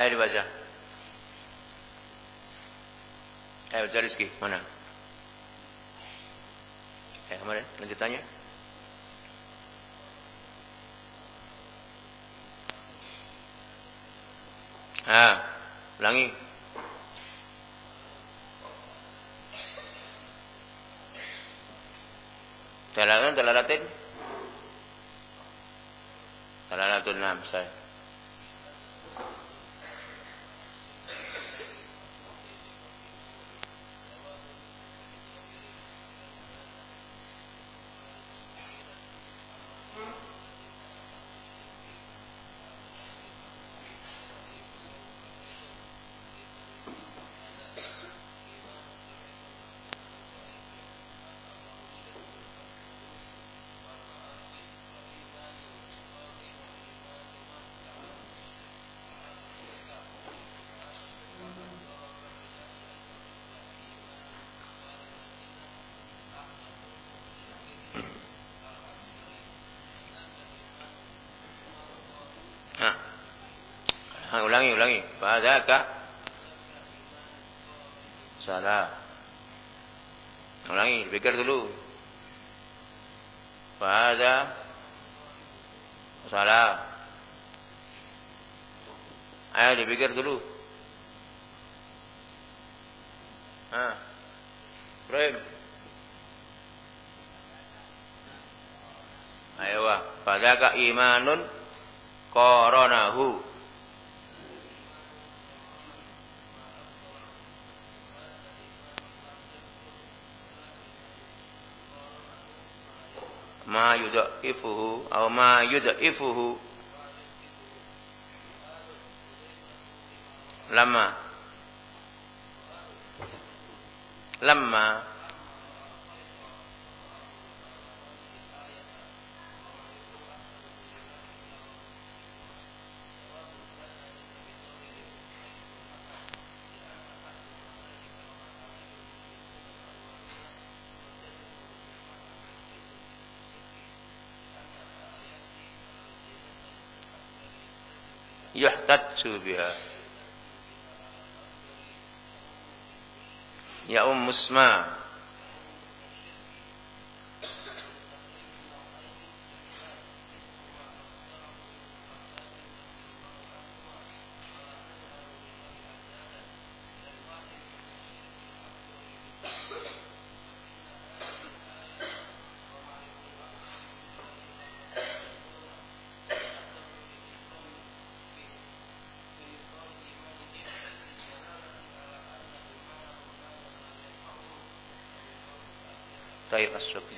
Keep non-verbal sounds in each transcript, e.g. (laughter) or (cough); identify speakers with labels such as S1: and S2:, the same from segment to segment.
S1: Ayo dibaca. Ayo baca Rizki. Mana? Eh, kemarin lanjutannya. Ah, ulangi. Dalalan dalalatin. Dalalatul nam saya. Ha, ulangi, Fadzaka salah. Ulangi, pikir dulu. Fadza salah. Ayo dipikir dulu. Ha. Ibrahim. Ayo, fadzaka imanun qaranahu ma yudaifuhu atau ma yudaifuhu lama. Lama biha ya um musma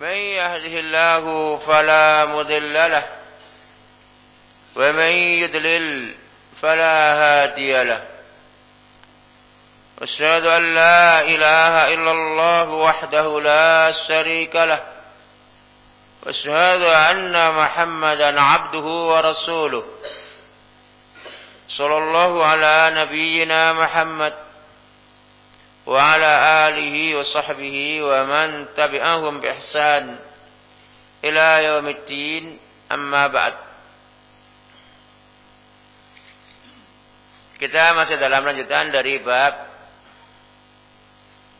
S1: من يهده الله فلا مضل له ومن يضلل فلا هادي له. أشهد أن لا إله إلا الله وحده لا شريك له وأشهد أن محمدا عبده ورسوله. صلى الله على نبينا محمد. وعلى آله وصحبه ومن تبعهم بإحسان إلى يوم الدين أما بعد Kita masih dalam lanjutan dari bab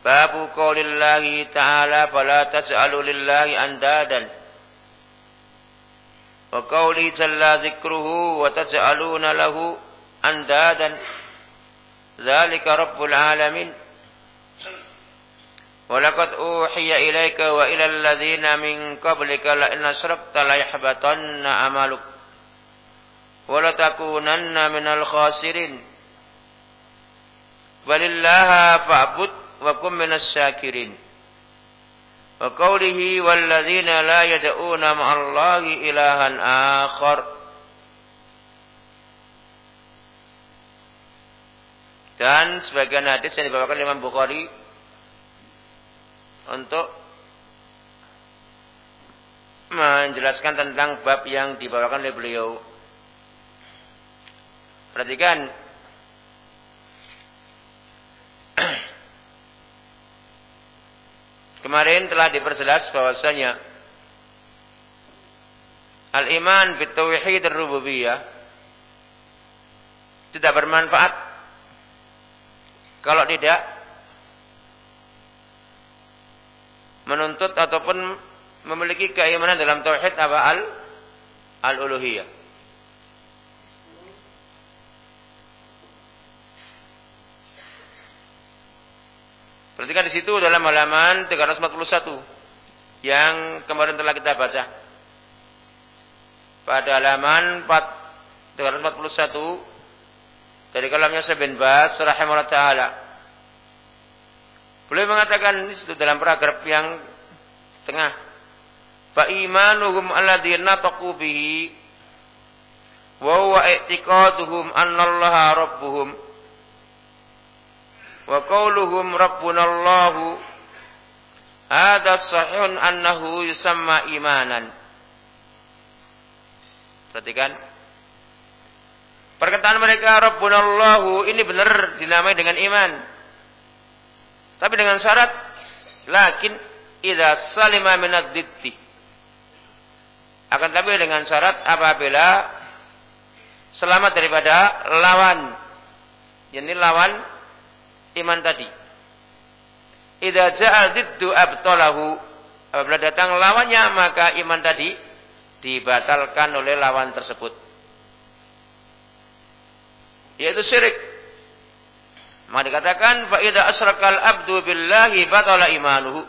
S1: Babu qaulillahi ta'ala fala tas'alu lillahi andadan wa qauli jalla dzikruhu wa tas'aluna lahu andadan dzalika rabbul alamin ولقد أوحي إليك وإلى الذين من قبلك لئن أشركت ليحبطن عملك ولتكونن من الخاسرين. بل الله فاعبد وكن من الشاكرين. وقوله والذين لا يدعون مع الله إلها آخر. Dan sebagian hadis yang dibawakan Imam Bukhari untuk menjelaskan tentang bab yang dibawakan oleh beliau. Perhatikan (clears throat) Kemarin telah diperjelas bahwasanya al-iman bitauhid rububiyah tidak bermanfaat kalau tidak menuntut ataupun memiliki keimanan dalam tauhid apa al al-uluhiyah. Perhatikan di situ dalam halaman 341 yang kemarin telah kita baca. Pada halaman 4, 341 dari kalamnya Sabin Bas rahimahullah taala. Boleh mengatakan di situ dalam paragraf yang tengah. Fa imanuhum alladziina taqu bihi wa huwa i'tiqaduhum annallaha rabbuhum wa qauluhum rabbuna Allahu hadha sahihun annahu yusamma imanan. Perhatikan. Perkataan mereka rabbuna Allahu ini benar dinamai dengan iman tapi dengan syarat lakin idza salima minad ditti akan tapi dengan syarat apabila selamat daripada lawan yakni lawan iman tadi. Idza ja'al diddu abtalahu. Apabila datang lawannya maka iman tadi dibatalkan oleh lawan tersebut. Yaitu syirik. Maka dikatakan fa idza asrakal abdu billahi batala imanuhu.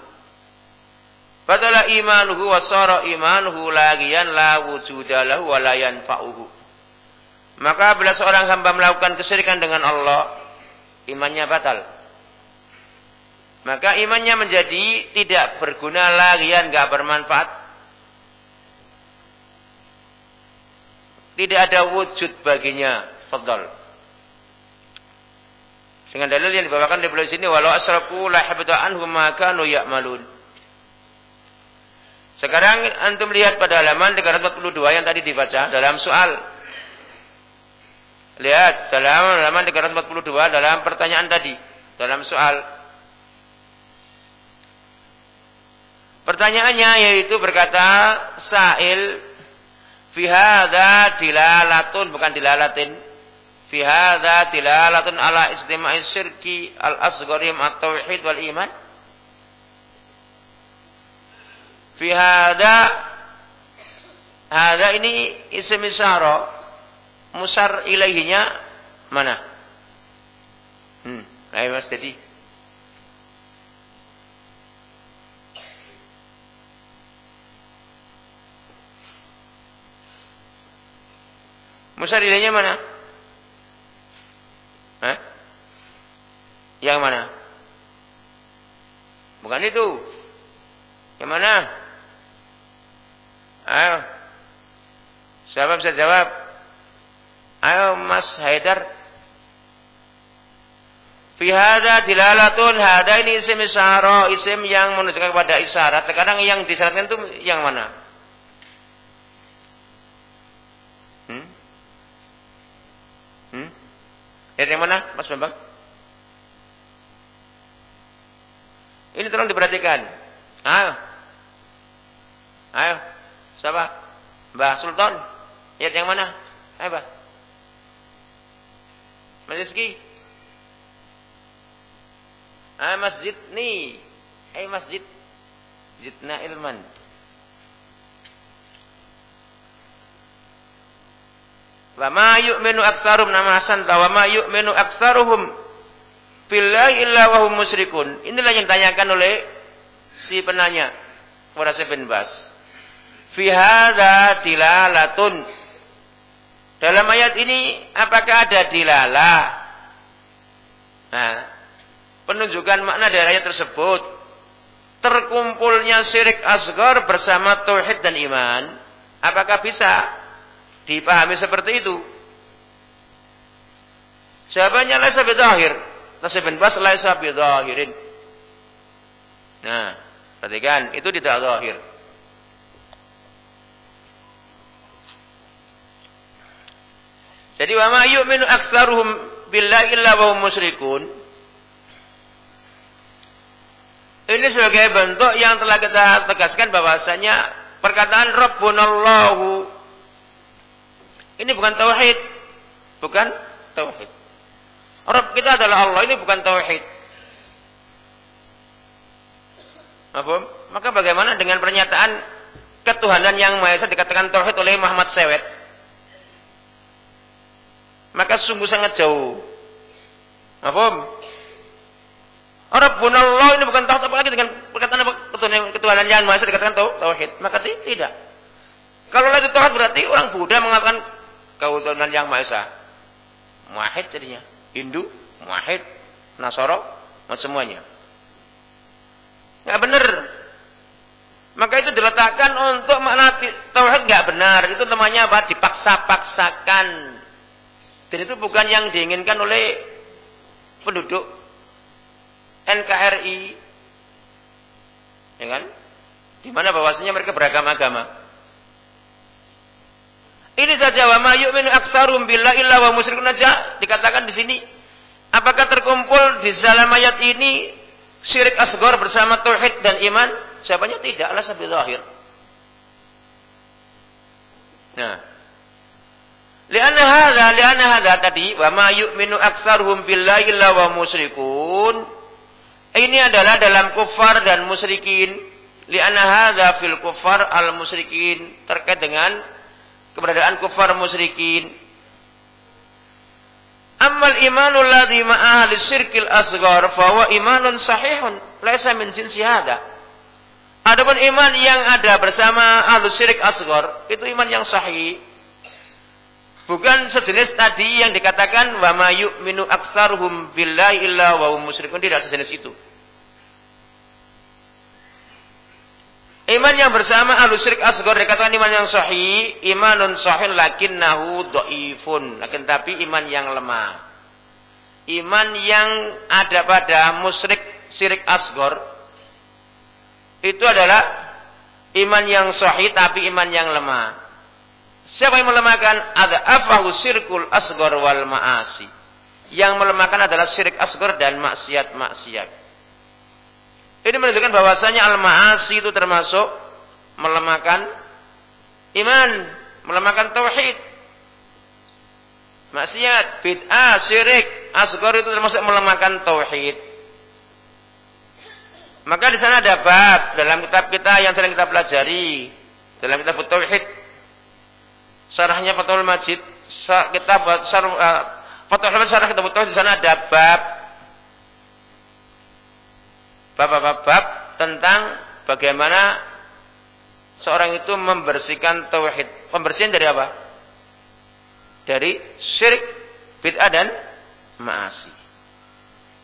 S1: Batala imanuhu wa sara imanuhu lagian la wujuda lahu wa la yanfa'uhu. Maka bila seorang hamba melakukan kesyirikan dengan Allah, imannya batal. Maka imannya menjadi tidak berguna lagi, nggak bermanfaat. Tidak ada wujud baginya. Fadal. Dengan dalil yang dibawakan di beliau sini, walau asraku la habita anhum ma kanu ya'malun. Sekarang antum lihat pada halaman 342 yang tadi dibaca dalam soal Lihat dalam halaman 342 dalam pertanyaan tadi, dalam soal. Pertanyaannya yaitu berkata Sa'il fi hadza dilalatun bukan dilalatin. Fi hadza dilalatun ala istima'i syirki al-asghari at tauhid wal iman. Fi hadza hadza ini isim isyara musar ilaihinya mana? Hmm, ayo Mas Dedi. Musar ilaihinya mana? Hah? Yang mana? Bukan itu. Yang mana? Ayo. Siapa bisa jawab? Ayo Mas Haidar. Fi hadza dilalatun hada ini isim isyara, isim yang menunjukkan kepada isyarat. Sekarang yang disyaratkan itu yang mana? Hmm? Hmm? Yang mana, Mas Bambang? Ini tolong diperhatikan. Ayo. Ayo. Siapa? Mbah Sultan. Ayat yang mana? Ayo, Mbah. Rezeki. Ah masjid ni. Eh masjid. Jitna ilman. Wa ma yu'minu aktsarum nama Hasan wa ma yu'minu aktsaruhum billahi illa wa hum musyrikun. Inilah yang ditanyakan oleh si penanya kepada bin Bas. Fi hadza dilalatun dalam ayat ini apakah ada dilalah? Nah, penunjukan makna dari ayat tersebut terkumpulnya syirik asgar bersama tauhid dan iman. Apakah bisa dipahami seperti itu? Jawabannya laisa bidahir. Nasib bin Bas laisa bidahirin. Nah, perhatikan itu tidak zahir. Jadi wa ma yu'minu aktsaruhum billahi illa wa hum musyrikun. Ini sebagai bentuk yang telah kita tegaskan bahwasanya perkataan Rabbunallahu ini bukan tauhid. Bukan tauhid. Rabb kita adalah Allah, ini bukan tauhid. Apa? Maka bagaimana dengan pernyataan ketuhanan yang Maha Esa dikatakan tauhid oleh Muhammad Sewet? Maka sungguh sangat jauh. Apa? Rabbun Allah ini bukan tauhid apalagi dengan perkataan ketuhanan, yang Maha Esa dikatakan tauhid. Maka tidak. Kalau itu tauhid berarti orang Buddha mengatakan ketuhanan yang Maha Esa. Muahid jadinya. Hindu, Muahid, Nasoro, semuanya. Nggak benar. Maka itu diletakkan untuk makna tauhid nggak benar. Itu namanya apa? Dipaksa-paksakan. Dan itu bukan yang diinginkan oleh penduduk NKRI. Ya kan? Di mana bahwasanya mereka beragam agama. Ini saja wa ma yu'minu aktsarum illa wa musyrikun aja dikatakan di sini. Apakah terkumpul di dalam ayat ini syirik asgor bersama tauhid dan iman? Jawabannya tidak, sabil zahir. Nah. Lianna hadza, lianna hadza tadi wa ma yu'minu aktsaruhum illa wa musyrikun. Ini adalah dalam kufar dan musyrikin. Lianna hadza fil kufar al musyrikin terkait dengan keberadaan kufar musyrikin. Amal imanul ladzi ma'a ahli syirkil asghar fa imanun sahihun laisa min jinsi hada. Adapun iman yang ada bersama ahli syirik asghar itu iman yang sahih. Bukan sejenis tadi yang dikatakan wa ma yu'minu aktsaruhum billahi illa wa hum musyrikun tidak sejenis itu. Iman yang bersama ahlu syirik asgor dikatakan iman yang sahih, imanun sahih nahu do'ifun. Lakin tapi iman yang lemah. Iman yang ada pada musyrik syirik asgor itu adalah iman yang sahih tapi iman yang lemah. Siapa yang melemahkan? Ada afahu syirkul asgor wal ma'asi. Yang melemahkan adalah syirik asgor dan maksiat-maksiat. Ini menunjukkan bahwasanya al-ma'asi itu termasuk melemahkan iman, melemahkan tauhid. Maksiat, bid'ah, syirik, asghar itu termasuk melemahkan tauhid. Maka di sana ada bab dalam kitab kita yang sering kita pelajari dalam kitab tauhid. Syarahnya Fathul Majid, kitab uh, Fathul Majid syarah kitab tauhid di sana ada bab bab-bab tentang bagaimana seorang itu membersihkan tauhid. Pembersihan dari apa? Dari syirik, bid'ah dan maasi.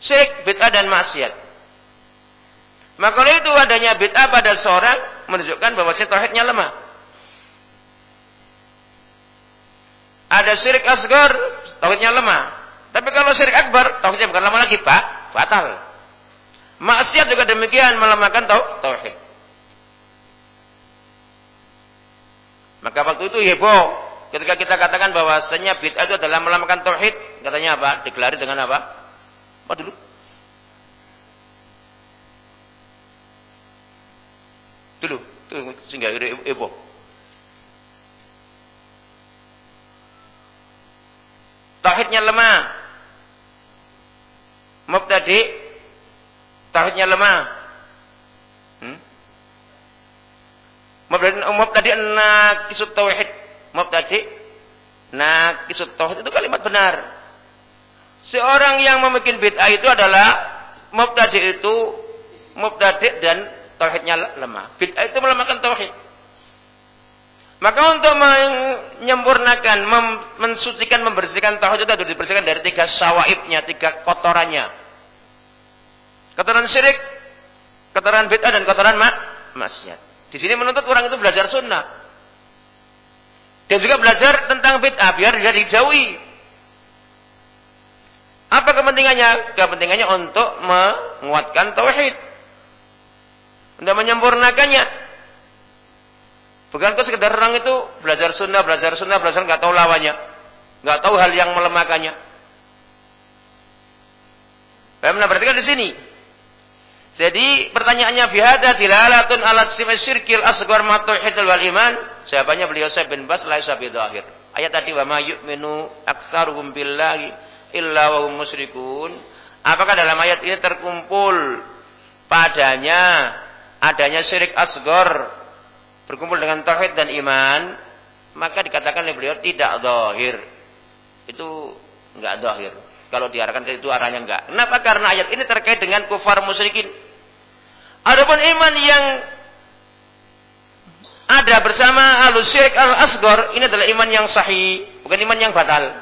S1: Syirik, bid'ah dan maksiat. Maka kalau itu adanya bid'ah pada seorang menunjukkan bahwa tauhidnya lemah. Ada syirik asgar, tauhidnya lemah. Tapi kalau syirik akbar, tauhidnya bukan lama lagi, Pak, batal. Maksiat juga demikian melemahkan tauhid. Maka waktu itu heboh ketika kita katakan bahwasanya bid'ah itu adalah melemahkan tauhid, katanya apa? Digelari dengan apa? Apa dulu? Dulu, dulu sehingga heboh. Tauhidnya lemah. Mubtadi tauhidnya lemah. Hmm? Mubtadi nakisut tauhid. Mubtadi nakisut tauhid itu kalimat benar. Seorang yang membuat bid'ah itu adalah mubtadi itu mubtadi dan tauhidnya lemah. Bid'ah itu melemahkan tauhid. Maka untuk menyempurnakan, mem mensucikan, membersihkan tauhid itu harus dibersihkan dari tiga sawaibnya, tiga kotorannya. Kotoran syirik, kotoran bid'ah dan kotoran mak maksiat. Di sini menuntut orang itu belajar sunnah. Dan juga belajar tentang bid'ah biar dia dijauhi. Apa kepentingannya? Kepentingannya untuk menguatkan tauhid. Untuk menyempurnakannya. Bukan kok sekedar orang itu belajar sunnah, belajar sunnah, belajar nggak tahu lawannya. nggak tahu hal yang melemahkannya. Paham berarti kan di sini. Jadi pertanyaannya bihada dilalatun alat sifat syirkil asgar ma tauhidul wal iman. Jawabannya beliau Syekh bin Bas laisa bidhahir. Ayat tadi wa ma yu'minu aktsaruhum billahi illa wa hum musyrikun. Apakah dalam ayat ini terkumpul padanya adanya syirik asgar berkumpul dengan tauhid dan iman? Maka dikatakan oleh beliau tidak zahir. Itu enggak zahir. Kalau diarahkan ke itu arahnya enggak. Kenapa? Karena ayat ini terkait dengan kufar musyrikin. Adapun iman yang ada bersama alus syirik al asgor ini adalah iman yang sahih, bukan iman yang batal.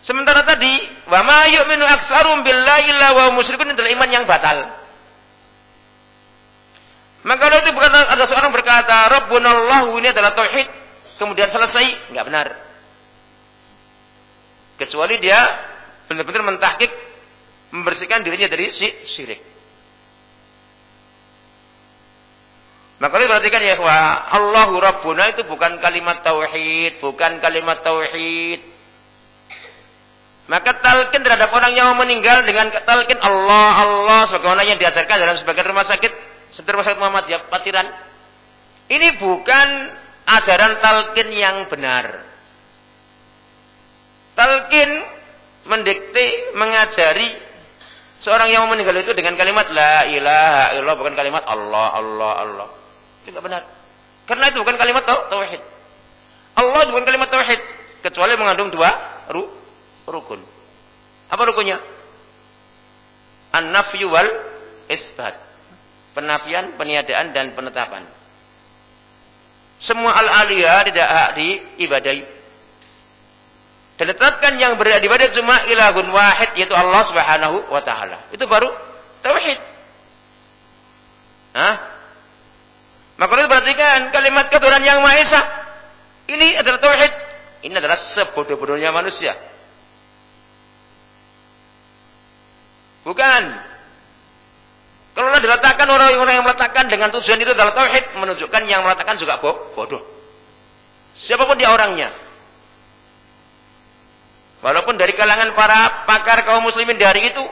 S1: Sementara tadi, wa ma yu'minu aktsarum billahi illa wa musyrikun adalah iman yang batal. Maka kalau itu bukan ada seorang berkata, Rabbunallahu ini adalah tauhid, kemudian selesai, enggak benar. Kecuali dia benar-benar mentahkik membersihkan dirinya dari syirik. Maka perhatikan ya wah Allahu Rabbuna itu bukan kalimat tauhid, bukan kalimat tauhid. Maka talqin terhadap orang yang meninggal dengan talqin Allah Allah sebagaimana yang diajarkan dalam sebagian rumah sakit seperti rumah sakit Muhammad ya Patiran. Ini bukan ajaran talqin yang benar. Talqin mendikte mengajari seorang yang meninggal itu dengan kalimat la ilaha illallah bukan kalimat Allah Allah Allah. Tidak benar. Karena itu bukan kalimat tauhid. Allah bukan kalimat tauhid kecuali mengandung dua ru, rukun. Apa rukunnya? An-nafyu wal isbat. Penafian, peniadaan dan penetapan. Semua al-aliyah tidak hak diibadai. Dan tetapkan yang berada di badan cuma ilahun wahid yaitu Allah Subhanahu wa taala. Itu baru tauhid. Hah? Maka itu perhatikan kalimat ketuhanan yang Maha Esa. Ini adalah tauhid. Ini adalah sebodoh-bodohnya manusia. Bukan. Kalau diletakkan orang-orang yang meletakkan dengan tujuan itu adalah tauhid, menunjukkan yang meletakkan juga bodoh. Siapa pun dia orangnya. Walaupun dari kalangan para pakar kaum muslimin dari itu,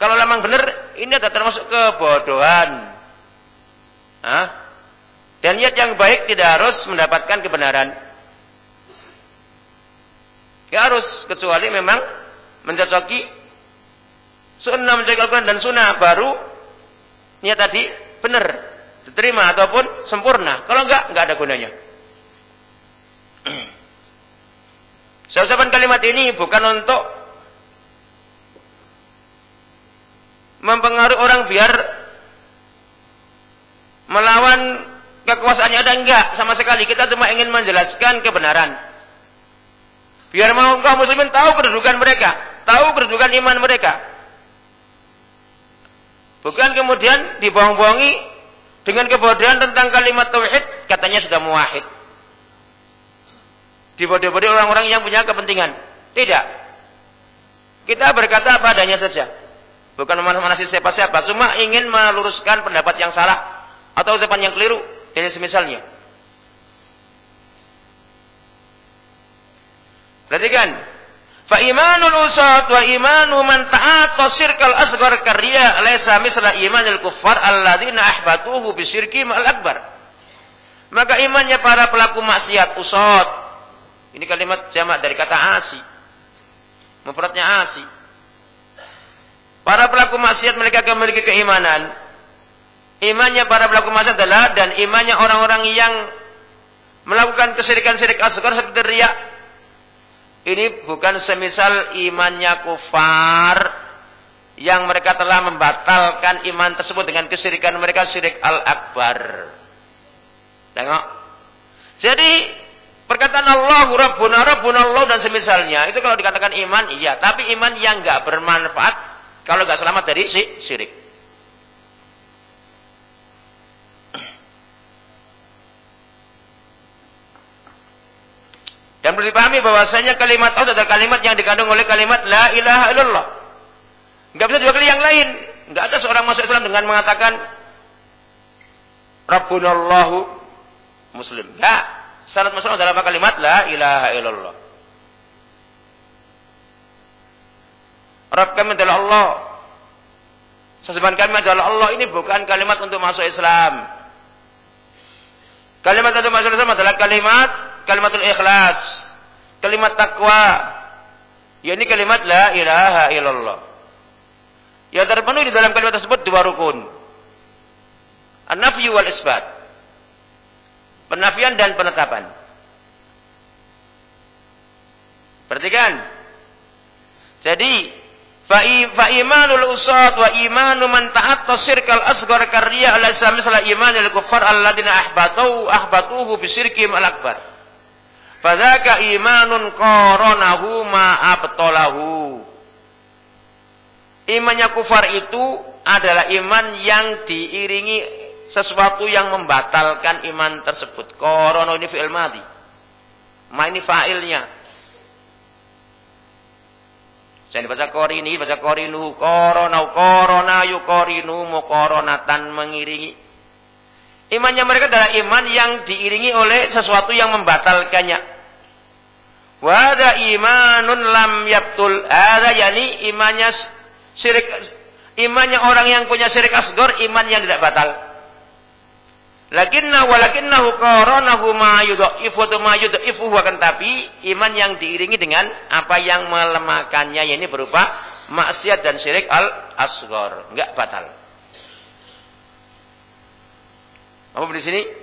S1: kalau memang benar, ini adalah termasuk kebodohan. Hah? Dan niat yang baik tidak harus mendapatkan kebenaran. Ya harus kecuali memang mencocoki sunnah mencocoki Al-Quran dan sunnah baru niat tadi benar diterima ataupun sempurna. Kalau enggak, enggak ada gunanya. Saya ucapkan kalimat ini bukan untuk mempengaruhi orang biar melawan kekuasaannya ada enggak sama sekali. Kita cuma ingin menjelaskan kebenaran. Biar mau kaum muslimin tahu kedudukan mereka, tahu kedudukan iman mereka. Bukan kemudian dibohong-bohongi dengan kebodohan tentang kalimat tauhid, katanya sudah muwahhid. Dibodoh-bodoh orang-orang yang punya kepentingan. Tidak. Kita berkata apa adanya saja. Bukan memanasi siapa-siapa, cuma ingin meluruskan pendapat yang salah atau ucapan yang keliru dan semisalnya. Perhatikan. Fa imanul usat wa imanu man ta'ata syirkal asghar karya laysa misla imanil kuffar alladzina ahbatuhu bisyirki ma'al akbar. Maka imannya para pelaku maksiat usat. Ini kalimat jamak dari kata asi. Mempratnya asi. Para pelaku maksiat mereka memiliki keimanan Imannya para pelaku maksiat adalah dan imannya orang-orang yang melakukan kesirikan sirik asgar seperti riya. Ini bukan semisal imannya kufar yang mereka telah membatalkan iman tersebut dengan kesirikan mereka syirik al-akbar. Tengok. Jadi perkataan Allah Rabbuna Rabbuna Allah dan semisalnya itu kalau dikatakan iman iya, tapi iman yang enggak bermanfaat kalau enggak selamat dari syirik. Dan perlu dipahami bahwasanya kalimat tauhid adalah kalimat yang dikandung oleh kalimat la ilaha illallah. Enggak bisa diwakili yang lain. Enggak ada seorang masuk Islam dengan mengatakan Rabbunallahu Muslim. Enggak. Syarat masuk apa kalimat la ilaha illallah. Rabb kami adalah Allah. Sesembahan kami adalah Allah. Ini bukan kalimat untuk masuk Islam. Kalimat untuk masuk Islam adalah kalimat kalimatul ikhlas. Kalimat takwa. Ya ini kalimat la ilaha illallah. Ya terpenuhi di dalam kalimat tersebut dua rukun. An-nafyu wal isbat. Penafian dan penetapan. Perhatikan. Jadi Fa imanul usat wa imanu man ta'atta sirkal asghar karriya ala samisla imanil kuffar alladziina ahbatu ahbatuhu bisirkim al akbar. Fadzaka imanun qaranahu ma abtalahu. Imannya kufar itu adalah iman yang diiringi sesuatu yang membatalkan iman tersebut. Korono ini fi'il madi. Ma ini fa'ilnya. Jangan dibaca korini, baca korinu, korona, korona, yu korinu, koronatan mengiringi. Imannya mereka adalah iman yang diiringi oleh sesuatu yang membatalkannya. Wada imanun lam yaptul. Ada yani imannya syirik, imannya orang yang punya syirik asgor, iman yang tidak batal. Lakinna walakinnahu qaranahu ma yudhaifu ma yudhaifu akan tapi iman yang diiringi dengan apa yang melemahkannya ini berupa maksiat dan syirik al asghar, enggak batal. Apa di sini?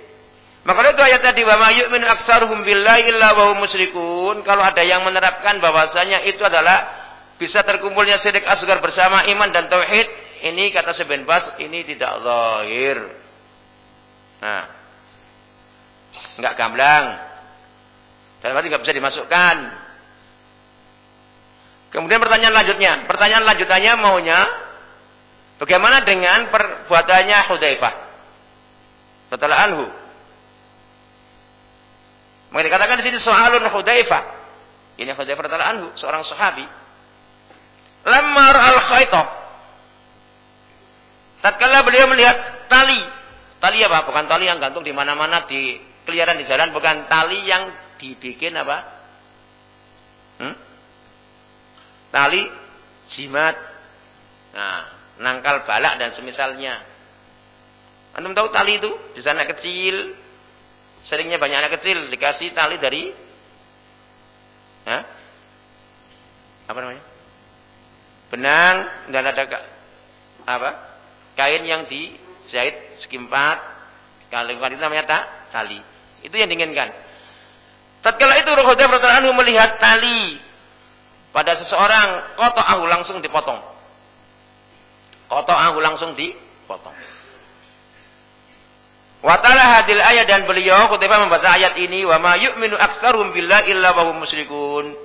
S1: Maka itu ayat tadi wa ma yu'minu aktsaruhum billahi illa wa hum. Kalau ada yang menerapkan bahwasanya itu adalah bisa terkumpulnya syirik asgar bersama iman dan tauhid, ini kata Bas ini tidak zahir. Nah, nggak gamblang. Dalam arti nggak bisa dimasukkan. Kemudian pertanyaan lanjutnya, pertanyaan lanjutannya maunya bagaimana dengan perbuatannya Hudzaifah? Setelah anhu. Maka dikatakan di sini soalun Hudzaifah. Ini Hudzaifah setelah anhu, seorang sahabi. Lamar al-khaitab. Tatkala beliau melihat tali Tali apa? Bukan tali yang gantung di mana-mana di keliaran di jalan, bukan tali yang dibikin apa? Hmm? Tali jimat. Nah, nangkal balak dan semisalnya. Antum tahu tali itu? Di sana kecil, seringnya banyak anak kecil dikasih tali dari apa namanya? Benang dan ada apa? Kain yang di Zaid segi empat. Kalau itu namanya tak tali. Itu yang diinginkan. Tatkala itu Rasulullah radhiyallahu melihat tali pada seseorang, ahu langsung dipotong. ahu langsung dipotong. Watalah hadil ayat dan beliau ketika membaca ayat ini wa ma yu'minu aktsaruhum billahi illa wa hum musyrikun.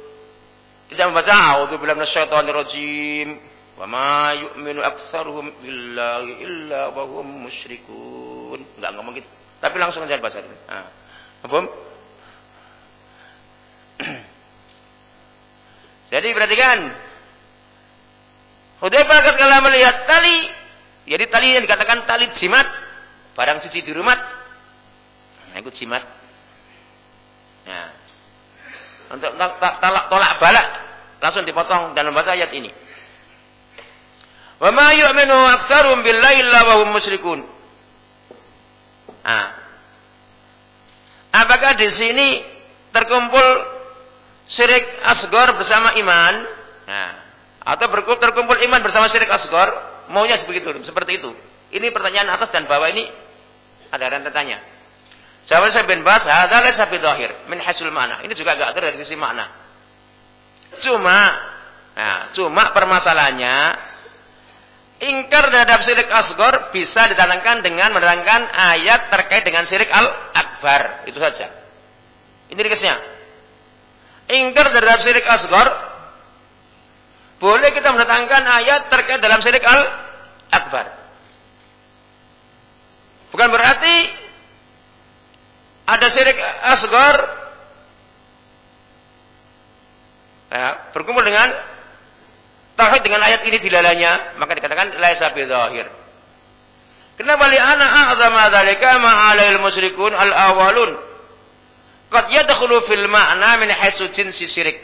S1: Tidak membaca a'udzubillahi minasyaitonir rajim. Wa ma yu'minu aktsaruhum billahi illa wa hum musyrikun. Enggak ngomong gitu. Tapi langsung aja baca ini. Ah. Apa? Jadi perhatikan. Hudzaifah ketika melihat tali, jadi tali yang dikatakan tali jimat, barang sisi di rumah, nah, ikut jimat. Nah, untuk tolak, tolak balak langsung dipotong dan membaca ayat ini. Wa ma yu'minu aktsarum billahi illa wa hum musyrikun. Ah. Apakah di sini terkumpul syirik asgor bersama iman? Nah, atau terkumpul iman bersama syirik asgor? Maunya sebegitu, seperti itu. Ini pertanyaan atas dan bawah ini ada rentetannya. Jawab saya bin Bas, hadza laysa bidhahir min hasul mana. Ini juga enggak dari sisi makna. Cuma nah, cuma permasalahannya Ingkar terhadap syirik asgor bisa didatangkan dengan menerangkan ayat terkait dengan syirik al-akbar. Itu saja. Ini ringkasnya. Ingkar terhadap syirik asgor boleh kita mendatangkan ayat terkait dalam syirik al-akbar. Bukan berarti ada syirik asgor Nah, berkumpul dengan tauhid dengan ayat ini dilalanya, maka dikatakan laisa bidzahir. Kenapa li ana a'zama dzalika ma'alail musyrikun al-awwalun? Qad yadkhulu fil ma'na min haitsu jinsi syirik.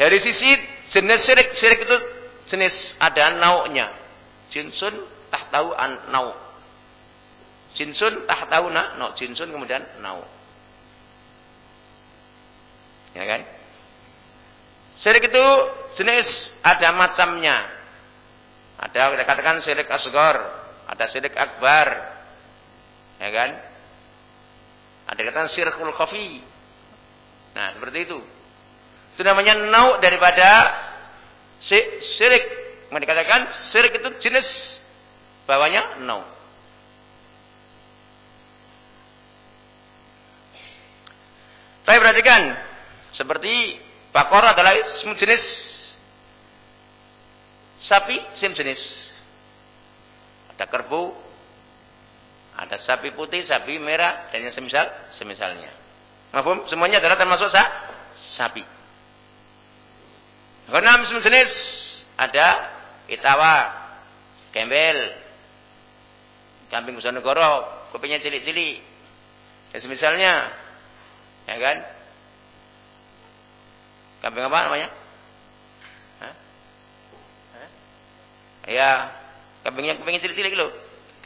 S1: Dari sisi jenis syirik, syirik itu jenis ada nau'nya. Jinsun tahu an nau. Jinsun tahu na, no jinsun kemudian nau. Ya kan? Syirik itu jenis ada macamnya. Ada kita katakan syirik asgor, ada syirik akbar. Ya kan? Ada katakan syirkul khafi. Nah, seperti itu. Itu namanya nau daripada syirik. Mereka dikatakan syirik itu jenis bawahnya nau. Tapi perhatikan, seperti Bakor adalah jenis sapi, sim jenis. Ada kerbau, ada sapi putih, sapi merah, dan yang semisal, semisalnya. Mahfum? Semuanya adalah termasuk sa sapi. Karena jenis ada itawa, gembel, kambing Negoro, kupingnya cilik-cilik, dan semisalnya, ya kan? Kambing apa namanya? Hah? Hah? Ya, kambingnya kambing cilik-cilik loh.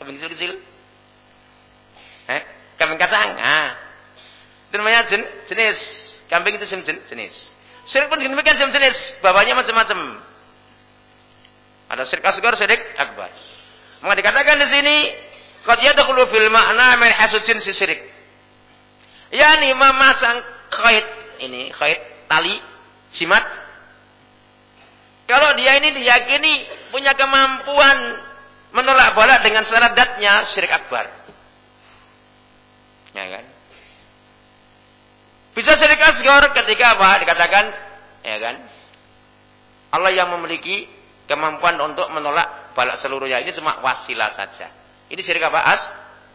S1: Kambing kecil-kecil. Eh, kambing kacang. Ah. Itu namanya jen, jenis. Kambing itu jenis. jenis. Sirik pun demikian jenis, jenis. Bapaknya macam-macam. Ada sirik asgar, sirik akbar. Maka dikatakan di sini, qad yadkhulu fil ma'na min hasujin si sirik. Yani memasang kait ini, kait tali jimat. Kalau dia ini diyakini punya kemampuan menolak balak dengan syarat-syaratnya syirik akbar. Ya kan? Bisa syirik asgar ketika apa? Dikatakan, ya kan? Allah yang memiliki kemampuan untuk menolak balak seluruhnya. Ini cuma wasilah saja. Ini syirik apa? As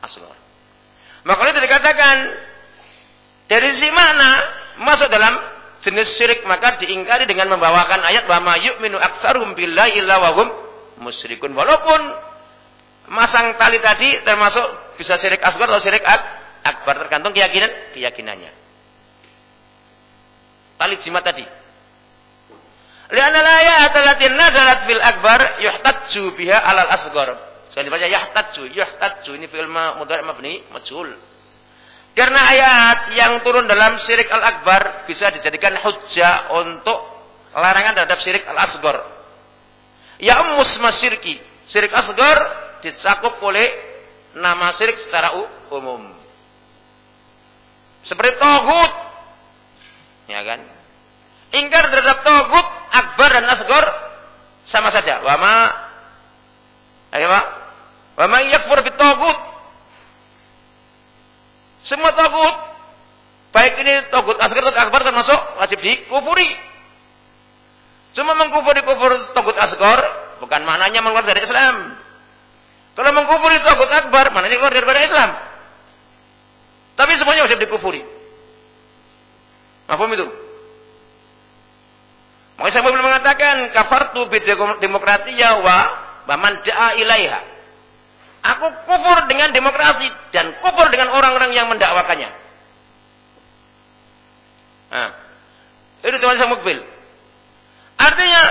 S1: asgar. Maka itu dikatakan dari si mana masuk dalam jenis syirik maka diingkari dengan membawakan ayat wa ma yu'minu aktsaruhum billahi illa wa hum musyrikun. Walaupun masang tali tadi termasuk bisa syirik asgar atau syirik ak akbar tergantung keyakinan keyakinannya. Tali jimat tadi. Lianna ayat allati nazalat fil akbar yuhtajju biha alal asgar. Sekali baca yuhtajju, yuhtajju ini fi'il mudhari mabni majhul. Karena ayat yang turun dalam syirik al-akbar bisa dijadikan hujjah untuk larangan terhadap syirik al-asgor. Ya ummus masyirki. Syirik asgor dicakup oleh nama syirik secara umum. Seperti togut. Ya kan? Ingkar terhadap togut, akbar dan asgor sama saja. Wama Ayo Pak. Wama yakfur bitogut semua togut. Baik ini togut asgar atau akbar termasuk wajib dikufuri. Cuma mengkufuri kufur togut asgar bukan maknanya mengeluar dari Islam. Kalau mengkufuri togut akbar maknanya keluar dari Islam. Tapi semuanya wajib dikufuri. Apa itu? Maka saya belum mengatakan kafartu bidemokratiyah wa baman da'a ilaiha. Aku kufur dengan demokrasi dan kufur dengan orang-orang yang mendakwakannya. Nah, itu saya mukbil. Artinya,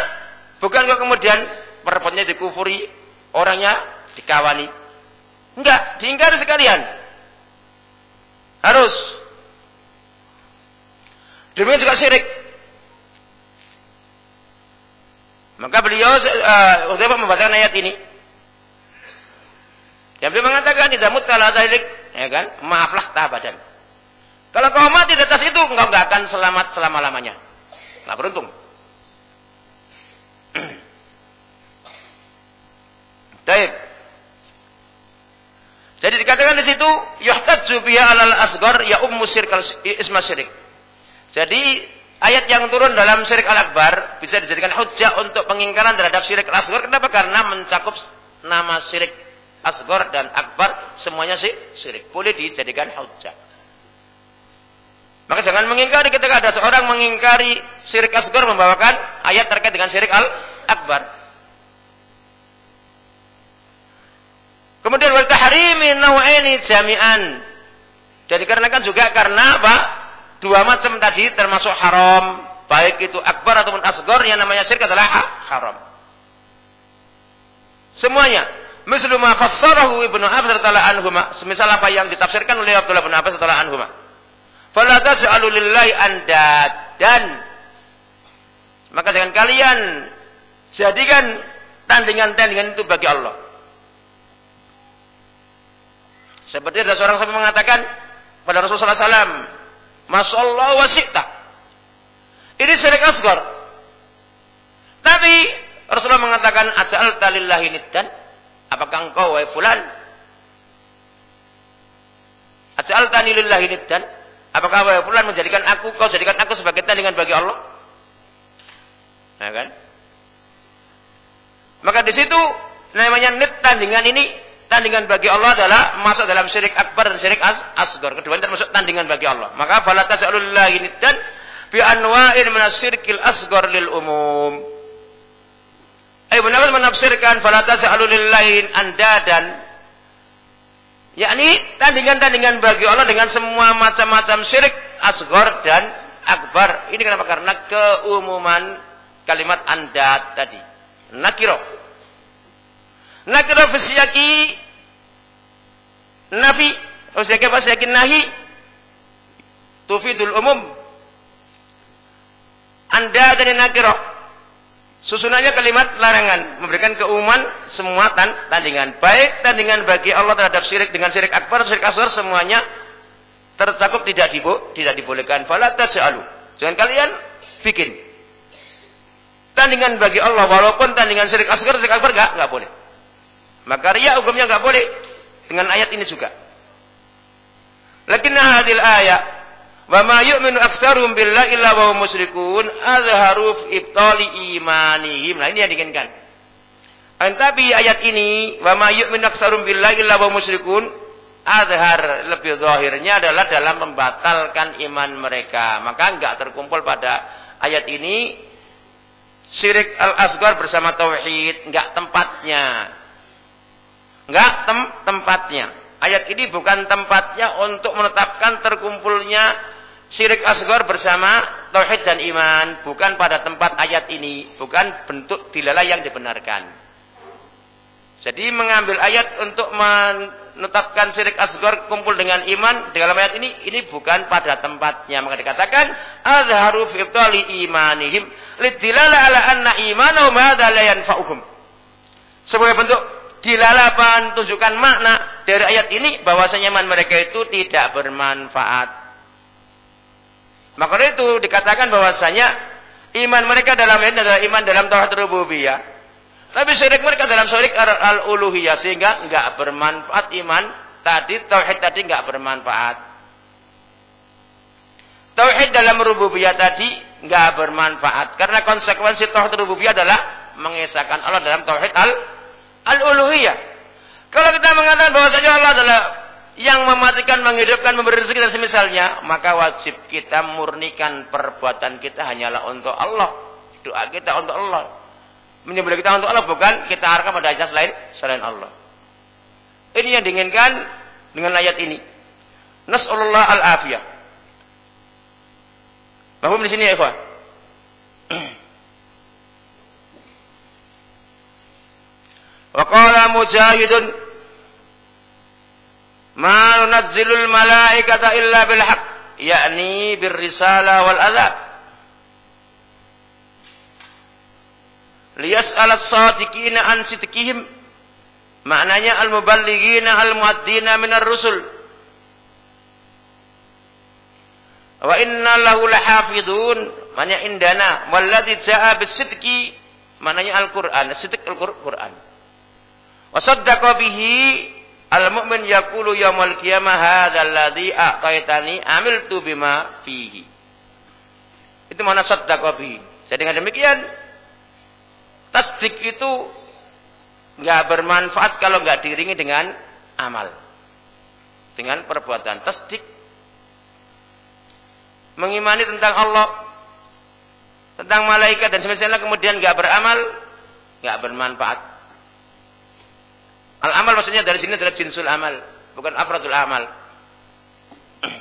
S1: bukan kok kemudian perpotnya dikufuri, orangnya dikawani. Enggak, diingkari sekalian. Harus. Demikian juga syirik. Maka beliau uh, membacakan ayat ini. Yang beliau mengatakan tidak mutala dzalik, ya kan? Maaflah tabadan. Kalau kau mati di atas itu, engkau enggak akan selamat selama-lamanya. Enggak beruntung. (clears throat) Baik. Jadi dikatakan di situ yuhtaju biha alal asgar ya ummu syirkal isma syirik. Jadi ayat yang turun dalam syirik al-akbar bisa dijadikan hujjah untuk pengingkaran terhadap syirik al-asgar. Kenapa? Karena mencakup nama syirik asgor dan akbar semuanya sih syirik. Boleh dijadikan hujjah. Maka jangan mengingkari ketika ada seorang mengingkari syirik asgar membawakan ayat terkait dengan syirik al-akbar. Kemudian wal tahrimi nau'aini jami'an. Jadi dikarenakan juga karena apa? Dua macam tadi termasuk haram, baik itu akbar ataupun asgar yang namanya syirik adalah haram. Semuanya. Mislu ma fassarahu Ibnu Abbas radhiyallahu anhu, semisal apa yang ditafsirkan oleh Abdullah bin Abbas radhiyallahu anhu. Fala taj'alu lillahi dan maka dengan kalian jadikan tandingan-tandingan itu bagi Allah. Seperti ada seorang sahabat mengatakan pada Rasulullah SAW, Masallah wasita. Ini syirik asgar. Tapi Rasulullah mengatakan, Aja'al talillahi niddan. Apakah engkau, wahai fulan? Aja'al talillahi niddan. Apakah wahai fulan menjadikan aku, kau jadikan aku sebagai tandingan bagi Allah? Nah kan? Maka di situ namanya nit tandingan ini tandingan bagi Allah adalah masuk dalam syirik akbar dan syirik as asgar. Kedua termasuk tandingan bagi Allah. Maka fala tas'alullahi niddan bi anwa'in min asyirkil asgar lil umum. Ibn Abbas menafsirkan fala tas'alulillahi andadan yakni tandingan-tandingan bagi Allah dengan semua macam-macam syirik asgor dan akbar. Ini kenapa? Karena keumuman kalimat anda tadi. Nakiro. Nakiro fisyaki nafi. Fisyaki apa? Fisyaki nahi. Tufidul umum. Anda dan nakiro Susunannya kalimat larangan memberikan keumuman semua tan tandingan. Baik tandingan bagi Allah terhadap syirik dengan syirik akbar syirik asghar semuanya tercakup tidak dibo tidak dibolehkan. Fala taj'alu. Jangan kalian bikin tandingan bagi Allah walaupun tandingan syirik asghar syirik akbar enggak enggak boleh. Maka riya hukumnya enggak boleh dengan ayat ini juga. Lakinna hadil ayat Wa ma yu'minu aktsaruhum billahi illa wa musyrikun azharu ibtali imanihim. Nah, ini yang diinginkan. Tapi ayat ini wa ma yu'minu aktsaruhum billahi illa wa musyrikun azhar lebih zahirnya adalah dalam membatalkan iman mereka. Maka enggak terkumpul pada ayat ini syirik al-asghar bersama tauhid, enggak tempatnya. Enggak tem tempatnya. Ayat ini bukan tempatnya untuk menetapkan terkumpulnya syirik asgar bersama tauhid dan iman bukan pada tempat ayat ini, bukan bentuk dilalah yang dibenarkan. Jadi mengambil ayat untuk menetapkan syirik asgar kumpul dengan iman dalam ayat ini ini bukan pada tempatnya. Maka dikatakan azharu fi ibtali imanihim lidilala ala anna imanahum hadza la yanfa'uhum. Sebagai bentuk dilalapan tunjukkan makna dari ayat ini bahwasanya iman mereka itu tidak bermanfaat. Maka itu dikatakan bahwasanya iman mereka dalam ini adalah iman dalam tauhid rububiyah. Tapi syirik mereka dalam syirik al-uluhiyah sehingga enggak bermanfaat iman tadi tauhid tadi enggak bermanfaat. Tauhid dalam rububiyah tadi enggak bermanfaat karena konsekuensi tauhid rububiyah adalah mengesahkan Allah dalam tauhid al al-uluhiyah. Kalau kita mengatakan bahwasanya Allah adalah yang mematikan, menghidupkan, memberi rezeki dan semisalnya, maka wajib kita murnikan perbuatan kita hanyalah untuk Allah. Doa kita untuk Allah. Menyembelih kita untuk Allah bukan kita harapkan pada ajas lain selain Allah. Ini yang diinginkan dengan ayat ini. Nas'alullah al-afiyah. Mahfum di sini ya, ikhwan? (clears throat) Wa qala mujahidun ma nunazzilul malaikata illa bil haqq yakni bir risalah wal adzab liyas'al as-sadiqina an sidqihim maknanya al-muballighina al-muaddina minar rusul. Wa inna lahu lahafidun maknanya indana walladzi jaa bisidqi maknanya Al-Qur'an sidq Al-Qur'an. Wa saddaqa bihi Al-mu'min yaqulu yaumul qiyamah hadzal ladzi a'taitani amiltu bima fihi. Itu mana sadaqah bihi. Jadi dengan demikian tasdik itu enggak bermanfaat kalau enggak diringi dengan amal. Dengan perbuatan tasdik mengimani tentang Allah, tentang malaikat dan semisalnya kemudian nggak beramal, nggak bermanfaat. Al amal maksudnya dari sini adalah jinsul amal, bukan afradul amal. (clears throat)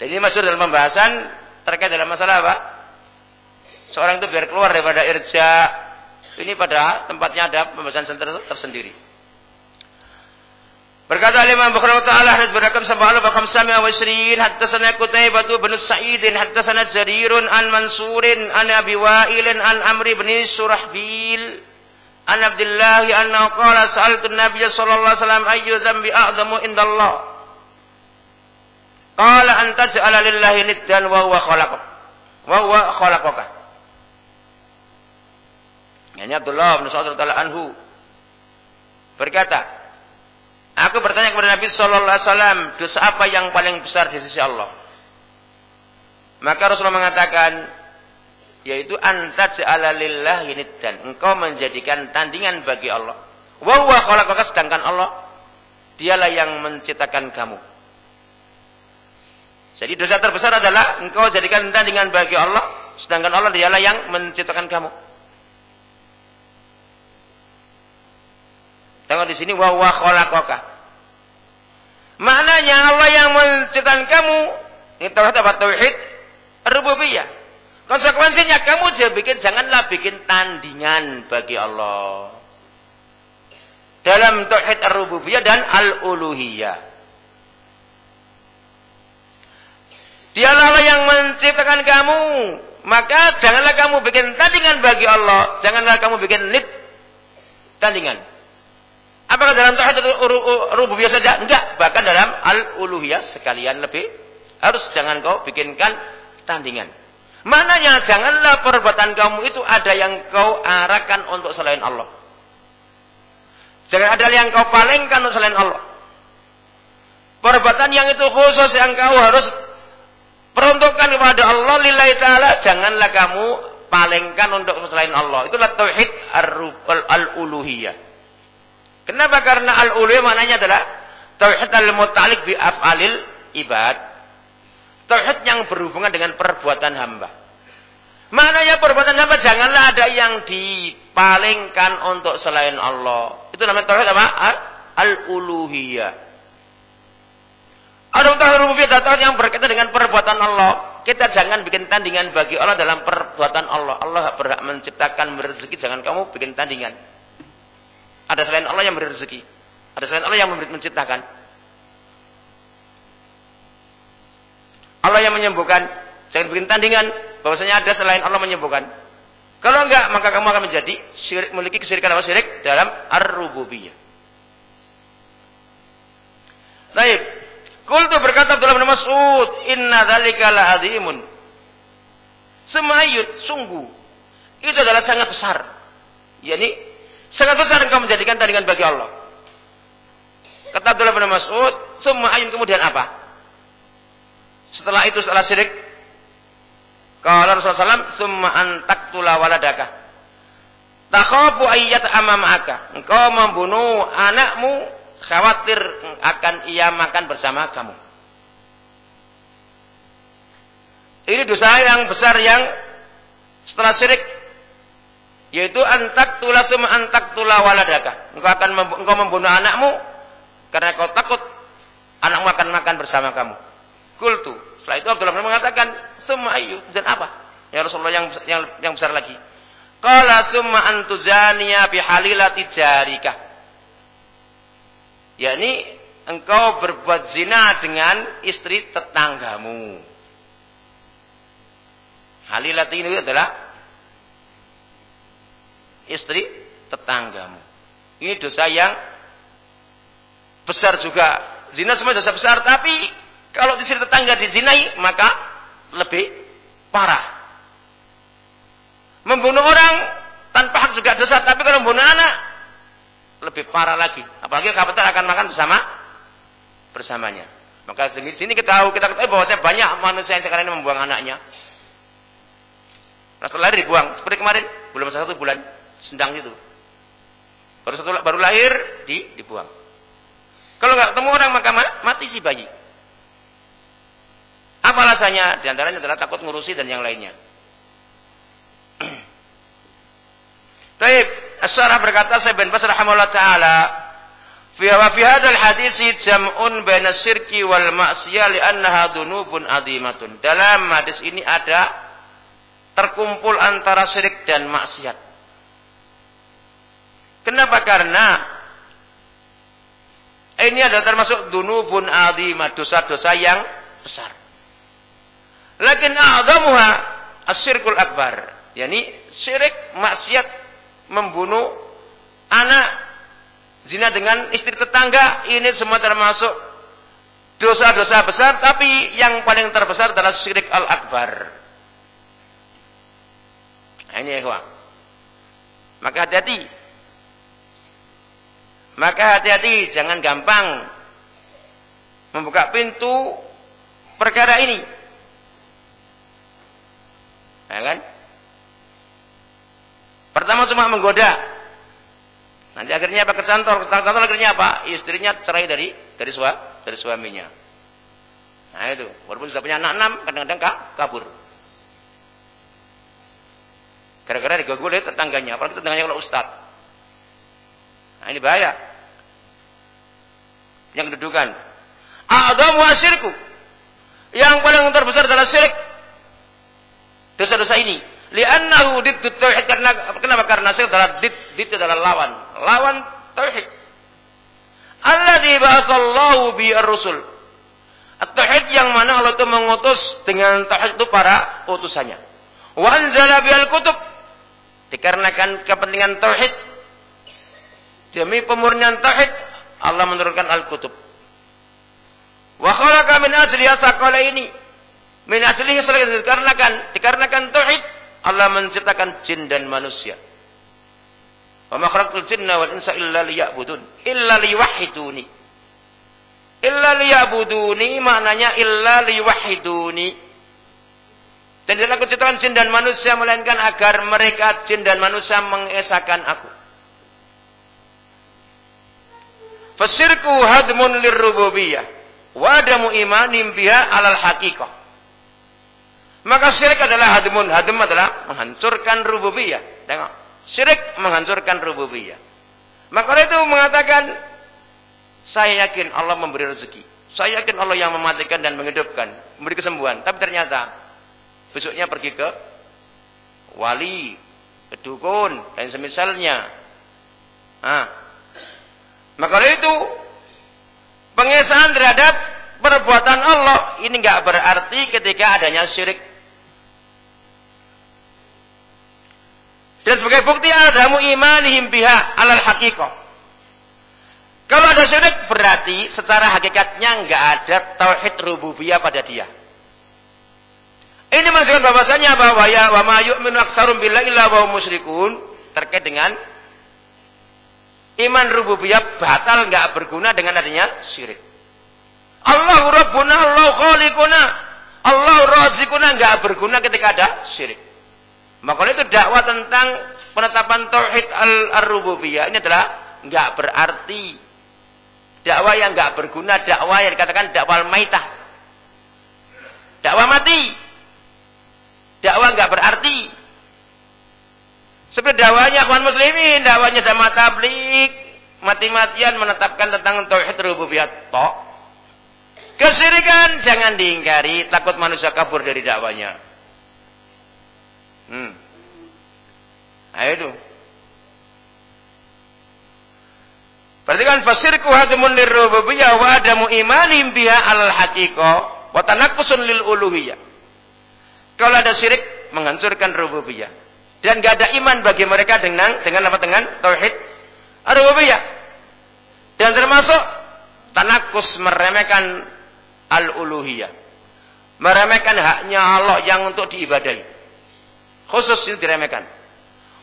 S1: Dan ini masuk dalam pembahasan terkait dalam masalah apa? Seorang itu biar keluar daripada irja. Ini pada tempatnya ada pembahasan tersendiri. Berkata Imam Bukhari Ta'ala hadis berakam sab'al wa khamsami wa isrin. Haddatsana Qutaibah bin Sa'id haddatsana Jarirun an Mansurin an Abi Wa'il an Amri bin Surahbil. An Abdullah anna qala sa'altu an-nabiy sallallahu alaihi wasallam ayyu dhanbi a'zamu indallah? Qala an taj'ala lillahi niddan wa huwa khalaqak wa huwa khalaqaka. Yani Abdullah bin Sa'id radhiyallahu anhu berkata Aku bertanya kepada Nabi Sallallahu Alaihi Wasallam, dosa apa yang paling besar di sisi Allah? Maka Rasulullah mengatakan, yaitu antaj alalillah ini dan engkau menjadikan tandingan bagi Allah. Wahwa kalau sedangkan Allah, dialah yang menciptakan kamu. Jadi dosa terbesar adalah engkau jadikan tandingan bagi Allah, sedangkan Allah dialah yang menciptakan kamu. Tengok di sini wa wa khalaqaka. Maknanya Allah yang menciptakan kamu ini tauhid apa tauhid rububiyah. Konsekuensinya kamu jangan bikin janganlah bikin tandingan bagi Allah. Dalam tauhid rububiyah dan al-uluhiyah. Dialah Allah yang menciptakan kamu. Maka janganlah kamu bikin tandingan bagi Allah. Janganlah kamu bikin nid tandingan. Apakah dalam tauhid rububiyah saja? Enggak, bahkan dalam al-uluhiyah sekalian lebih harus jangan kau bikinkan tandingan. Mananya janganlah perbuatan kamu itu ada yang kau arahkan untuk selain Allah. Jangan ada yang kau palingkan untuk selain Allah. Perbuatan yang itu khusus yang kau harus peruntukkan kepada Allah lillahi taala janganlah kamu palingkan untuk selain Allah. Itulah tauhid al-uluhiyah. Kenapa? Karena al-uluhiyah maknanya adalah tauhid al-muta'alliq bi af'alil ibad. Tauhid yang berhubungan dengan perbuatan hamba. Maknanya perbuatan hamba janganlah ada yang dipalingkan untuk selain Allah. Itu namanya tauhid apa? Al-uluhiyah. Ada tauhid rububiyah tauhid yang berkaitan dengan perbuatan Allah. Kita jangan bikin tandingan bagi Allah dalam perbuatan Allah. Allah berhak menciptakan rezeki, jangan kamu bikin tandingan. Ada selain Allah yang memberi rezeki. Ada selain Allah yang memberi menciptakan. Allah yang menyembuhkan. Jangan bikin tandingan bahwasanya ada selain Allah menyembuhkan. Kalau enggak, maka kamu akan menjadi syirik, memiliki kesyirikan apa syirik dalam ar-rububiyah. Baik. Kultu berkata Abdullah bin Mas'ud, "Inna dzalika la'azimun." Semayut sungguh itu adalah sangat besar. Yani Sangat besar engkau menjadikan tandingan bagi Allah. Kata Abdullah bin Mas'ud, semua ayun kemudian apa? Setelah itu setelah syirik, kalau Rasulullah SAW, semua antak tula waladaka. Takhafu ayyat amamaka. Engkau membunuh anakmu, khawatir akan ia makan bersama kamu. Ini dosa yang besar yang setelah syirik yaitu antak tula suma antak tula waladaka. Engkau akan engkau membunuh anakmu karena kau takut anakmu akan makan bersama kamu. Kultu. Setelah itu Abdullah mengatakan, "Summa ayu." Dan apa? Ya Rasulullah yang yang yang besar lagi. Qala summa antuzaniya bi halilati jarika. yakni engkau berbuat zina dengan istri tetanggamu. Halilati ini adalah istri tetanggamu. Ini dosa yang besar juga. Zina semua dosa besar, tapi kalau istri tetangga dizinai, maka lebih parah. Membunuh orang tanpa hak juga dosa, tapi kalau membunuh anak lebih parah lagi. Apalagi kapan akan makan bersama bersamanya. Maka di sini kita tahu kita ketahui bahwa banyak manusia yang sekarang ini membuang anaknya. Setelah dibuang seperti kemarin belum satu bulan sendang itu. Baru satu baru lahir di dibuang. Kalau nggak ketemu orang maka mati si bayi. Apa alasannya? Di antaranya adalah takut ngurusi dan yang lainnya. (clears throat) Taib, As-Sarah berkata saya bin Bas rahimahullah taala, fi wa fi hadzal hadis jam'un baina syirki wal ma'siyah li'annaha dzunubun azimatun. Dalam hadis ini ada terkumpul antara syirik dan maksiat. Kenapa? Karena ini adalah termasuk dunubun azimah, dosa-dosa yang besar. Lakin a'zamuha asyirkul akbar. Yani syirik maksiat membunuh anak zina dengan istri tetangga ini semua termasuk dosa-dosa besar tapi yang paling terbesar adalah syirik al-akbar. Nah, ini ya, Maka hati-hati. Maka hati-hati jangan gampang membuka pintu perkara ini. Ya kan? Pertama cuma menggoda. Nanti akhirnya apa kecantor, kecantor akhirnya apa? Istrinya cerai dari dari suami, dari suaminya. Nah itu, walaupun sudah punya anak enam, kadang-kadang kabur. Gara-gara diganggu tetangganya, apalagi tetangganya kalau ustad. Nah ini bahaya. Yang kedudukan. Adamu asyirku. Yang paling terbesar adalah syirik. Dosa-dosa ini Li'annahu diddu tauhid karena kenapa? Karena syirik adalah did, did adalah lawan. Lawan tauhid. Alladzi ba'atsallahu bi ar-rusul. At-tauhid yang mana Allah itu mengutus dengan tauhid itu para utusannya. Wa anzala al kutub. Dikarenakan kepentingan tauhid demi pemurnian tauhid Allah menurunkan al-kutub. Wa khalaqa min ajli asaqala ini min ajlihi dikarenakan dikarenakan tauhid Allah menciptakan jin dan manusia. Wa ma khalaqtul jinna wal insa illa liya'budun, illa liwahiduni. Illa liya'buduni maknanya illa liwahiduni. Dan tidak aku ciptakan jin dan manusia melainkan agar mereka jin dan manusia mengesahkan aku. Fasirku hadmun lirrububiyah wa adamu imanim biha alal haqiqah. Maka syirik adalah hadmun. Hadm adalah menghancurkan rububiyah. Tengok. Syirik menghancurkan rububiyah. Maka oleh itu mengatakan, saya yakin Allah memberi rezeki. Saya yakin Allah yang mematikan dan menghidupkan. Memberi kesembuhan. Tapi ternyata, besoknya pergi ke wali, ke dukun, dan semisalnya. Nah. Maka itu, pengesahan terhadap perbuatan Allah ini nggak berarti ketika adanya syirik Dan sebagai bukti adamu imanihim biha alal hakikoh. Kalau ada syirik berarti secara hakikatnya enggak ada tauhid rububiyah pada dia. Ini menunjukkan bahwasanya bahwa ya wa ma yu'minu aktsarum billahi illa wa musyrikun terkait dengan iman rububiyah batal enggak berguna dengan adanya syirik. Allah Rabbuna, Allah Khaliquna, Allah Razikuna enggak berguna ketika ada syirik. Maka itu dakwah tentang penetapan tauhid al-rububiyah ini adalah enggak berarti dakwah yang enggak berguna, dakwah yang dikatakan dakwah maitah. Dakwah mati. Dakwah enggak berarti. Seperti dakwahnya kawan muslimin, dakwahnya sama tablik, mati-matian menetapkan tentang tauhid rububiyah tok. Kesirikan jangan diingkari, takut manusia kabur dari dakwanya. Hmm. Nah, itu. Berarti kan fasirku hadamun lirrububiyah wa adamu imanim biha alal haqiqah wa tanakkusun lil uluhiyah. Kalau ada syirik menghancurkan rububiyah dan gak ada iman bagi mereka dengan dengan apa dengan tauhid rububiyah. Dan termasuk tanakus meremehkan al-uluhiyah. Meremehkan haknya Allah yang untuk diibadahi. Khusus itu diremehkan.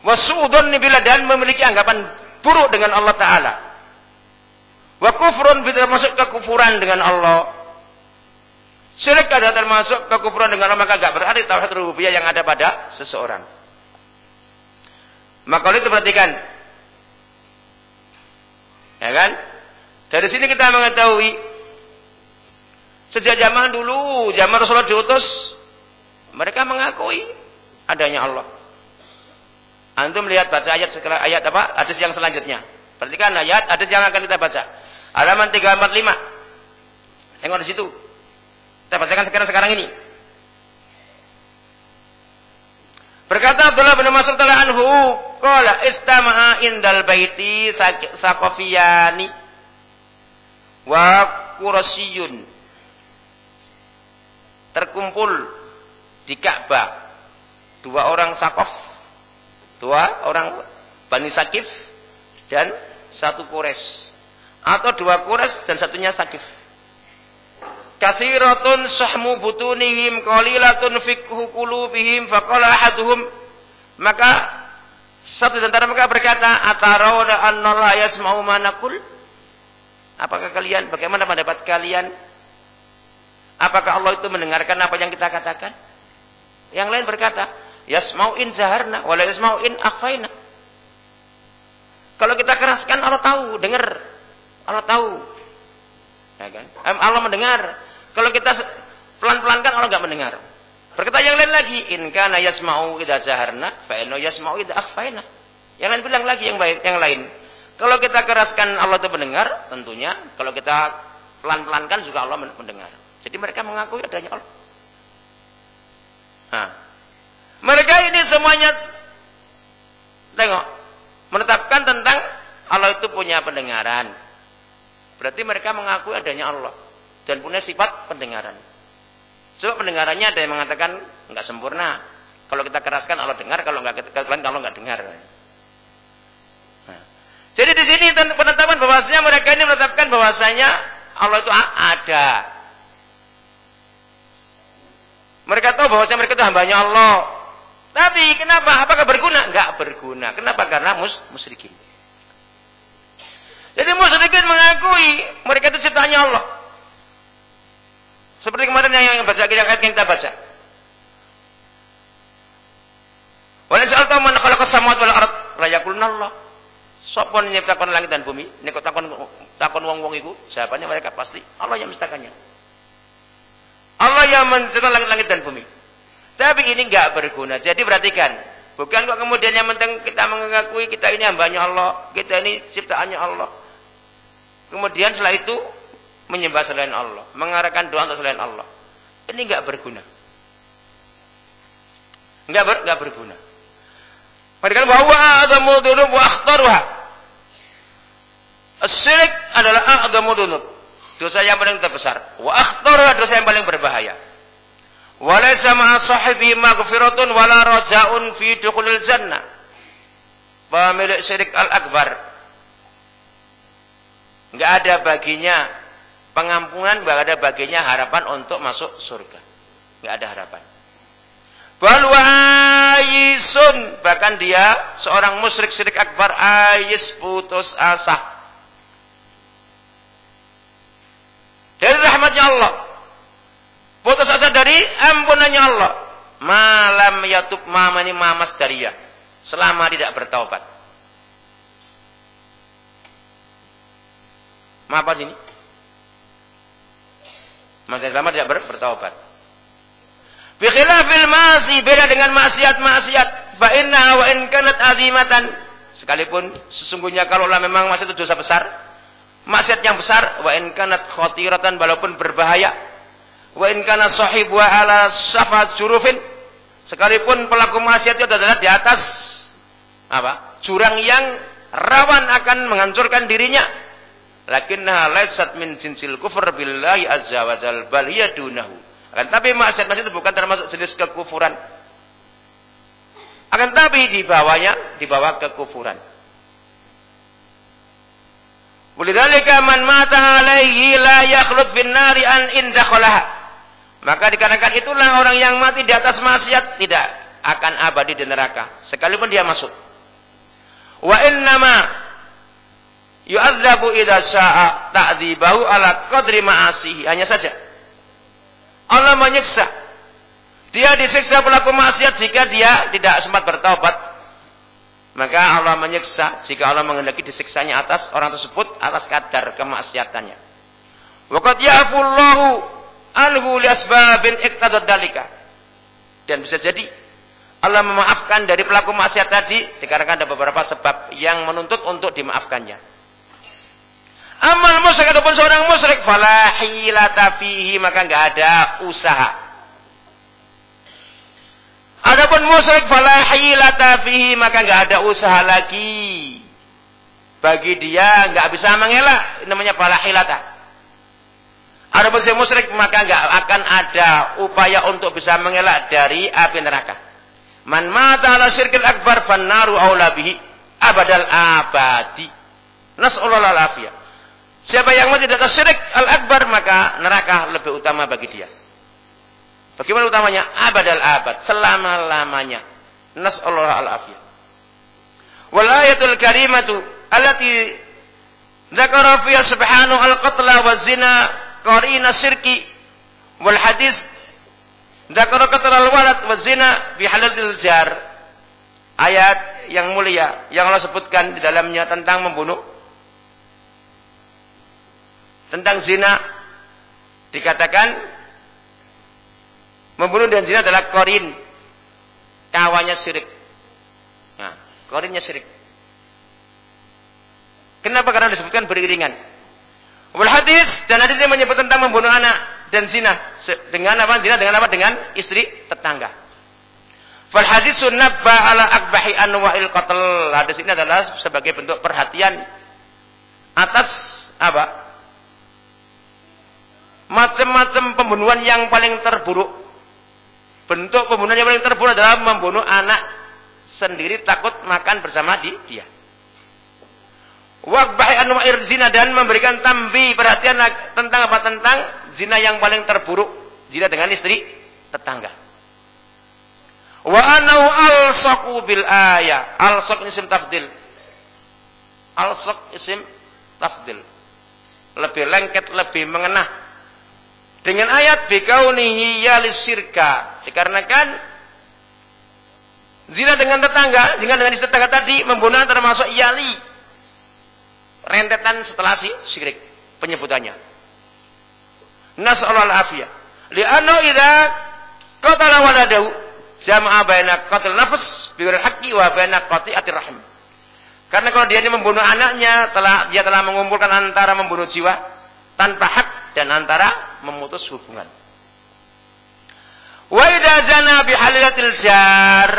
S1: Wasudun bila dan memiliki anggapan buruk dengan Allah Ta'ala. Wa kufrun termasuk kekufuran dengan Allah. Syirik ada termasuk kekufuran dengan Allah maka gak berarti tauhid rububiyah yang ada pada seseorang. Maka oleh itu perhatikan. Ya kan? Dari sini kita mengetahui Sejak zaman dulu, zaman Rasulullah diutus, mereka mengakui adanya Allah. Antum lihat baca ayat ayat apa? Hadis yang selanjutnya. Perhatikan ayat hadis yang akan kita baca. Halaman 345. Tengok di situ. Kita bacakan sekarang sekarang ini. Berkata Abdullah bin Mas'ud anhu, qala istama'a indal baiti saqafiyani wa qurasiyun. Terkumpul di Ka'bah dua orang Sakof, dua orang Bani Sakif dan satu Quraisy atau dua Quraisy dan satunya Sakif kathiratun sahmu butunihim qalilatun fikhu qulubihim faqala ahaduhum. Maka satu di antara mereka berkata atarawna anna la yasma'u ma naqul? Apakah kalian bagaimana pendapat kalian? Apakah Allah itu mendengarkan apa yang kita katakan? Yang lain berkata yasma'u in zaharna wa la yasma'u in akhfaina. Kalau kita keraskan Allah tahu dengar. Allah tahu ya kan Allah mendengar kalau kita pelan-pelan kan orang nggak mendengar. Berkata yang lain lagi, in kana yasma'u idza jaharna fa inna yasma'u idza akhfaina. Yang lain bilang lagi yang baik, yang lain. Kalau kita keraskan Allah itu mendengar, tentunya kalau kita pelan-pelankan juga Allah mendengar. Jadi mereka mengakui adanya Allah. Nah, mereka ini semuanya tengok menetapkan tentang Allah itu punya pendengaran. Berarti mereka mengakui adanya Allah dan punya sifat pendengaran. Sebab pendengarannya ada yang mengatakan nggak sempurna. Kalau kita keraskan Allah dengar, kalau nggak kita kalau nggak dengar. Nah. Jadi di sini penetapan bahwasanya mereka ini menetapkan bahwasanya Allah itu ada. Mereka tahu bahwasanya mereka itu hambanya Allah. Tapi kenapa? Apakah berguna? Enggak berguna. Kenapa? Karena mus musyrikin. Jadi musyrikin mengakui mereka itu ciptaannya Allah. Seperti kemarin yang, yang baca yang ayat yang kita baca. Wa la sa'alta man khalaqa samawati wal la yaquluna Allah. Sapa nyiptakan langit dan bumi? Nek takon takon wong-wong iku, jawabannya mereka pasti Allah yang menciptakannya. Allah yang menciptakan langit-langit dan bumi. Tapi ini enggak berguna. Jadi perhatikan, bukan kok kemudian yang penting kita mengakui kita ini hambanya Allah, kita ini ciptaannya Allah. Kemudian setelah itu menyembah selain Allah, mengarahkan doa untuk selain Allah. Ini enggak berguna. Enggak ber, enggak berguna. Padahal bahwa a'zamu dzunub wa akhtaruha. Syirik adalah a'zamu dzunub. Dosa yang paling terbesar. Wa akhtaruha dosa yang paling berbahaya. Walaysa ma'a sahibi maghfiratun wala raja'un fi dukhulil jannah. Pemilik syirik al-akbar. Enggak ada baginya pengampunan bahwa ada baginya harapan untuk masuk surga. Enggak ada harapan. Ayisun bahkan dia seorang musyrik syirik akbar ayis putus asa. Dari rahmatnya Allah. Putus asa dari ampunannya Allah. Malam yatub mamani mamas daria. Selama tidak bertaubat. Apa ini? Maka lama tidak ber bertaubat. Bikhilafil masi beda dengan maksiat-maksiat. Fa inna wa in kanat azimatan. Sekalipun sesungguhnya kalaulah memang maksiat itu dosa besar, maksiat yang besar wa in kanat khatiratan walaupun berbahaya. Wa in kana sahibu ala safat jurufin. Sekalipun pelaku maksiat itu adalah di atas apa? Jurang yang rawan akan menghancurkan dirinya lakinnaha laysat min jinsil kufur billahi azza wa jal bal hiya dunahu akan tapi maksiat maksiat itu bukan termasuk jenis kekufuran akan tapi di bawahnya di bawah kekufuran Walidhalika man mata alaihi la yakhlud bin nari an indakhalaha. Maka dikarenakan itulah orang yang mati di atas maksiat tidak akan abadi di neraka sekalipun dia masuk. Wa innama yu'adzabu idza syaa ta'dzibahu ala qadri ma'asihi. Hanya saja Allah menyiksa. Dia disiksa pelaku maksiat jika dia tidak sempat bertobat. Maka Allah menyiksa jika Allah menghendaki disiksanya atas orang tersebut atas kadar kemaksiatannya. Waqad ya'fullahu anhu li asbabin iqtadat dalika. Dan bisa jadi Allah memaafkan dari pelaku maksiat tadi dikarenakan ada beberapa sebab yang menuntut untuk dimaafkannya. Amal musyrik ataupun seorang musyrik fala hilata fihi maka enggak ada usaha. Adapun musyrik fala hilata fihi maka enggak ada usaha lagi. Bagi dia enggak bisa mengelak namanya fala hilata. Adapun si musyrik maka enggak akan ada upaya untuk bisa mengelak dari api neraka. Man mata ala syirkil akbar fannaru aula bihi abadal abadi. Nas'allahu al-afiyah. Siapa yang mati di atas syirik al-akbar maka neraka lebih utama bagi dia. Bagaimana utamanya? Abad, selama-lamanya. Nas'allahu al-afiyah. Wal ayatul karimatu allati dzakara fiha subhanahu al-qatla wa zina qarina syirki wal hadis dzakara qatla al-walad wa zina bi halalil jar. Ayat yang mulia yang Allah sebutkan di dalamnya tentang membunuh tentang zina dikatakan membunuh dan zina adalah korin kawannya syirik. Nah, korinnya syirik. Kenapa? Karena disebutkan beriringan. Wal hadis dan hadis yang menyebut tentang membunuh anak dan zina dengan apa? Zina dengan apa? Dengan istri tetangga. Fal hadis sunnabba ala akbahi anwa'il qatl. Hadis ini adalah sebagai bentuk perhatian atas apa? Macam-macam pembunuhan yang paling terburuk. Bentuk pembunuhan yang paling terburuk adalah membunuh anak sendiri takut makan bersama di dia. Wakbahi anwa'ir zina dan memberikan tambi perhatian tentang apa tentang zina yang paling terburuk zina dengan istri tetangga. Wa anau al bil ayah. Al-saq isim tafdil. Al-saq isim tafdil. Lebih lengket, lebih mengenah dengan ayat bikaunihi yalis syirka. Dikarenakan zina dengan tetangga, dengan istri tetangga tadi membunuh termasuk yali. Rentetan setelah si syirik penyebutannya. Nas'alul afiyah. Li'annahu idza qatala waladahu jama'a baina qatl nafs bi haqqi wa baina qati'atir rahim. Karena kalau dia ini membunuh anaknya, telah dia telah mengumpulkan antara membunuh jiwa tanpa hak dan antara memutus hubungan. Wa idza zana bi halilatil jar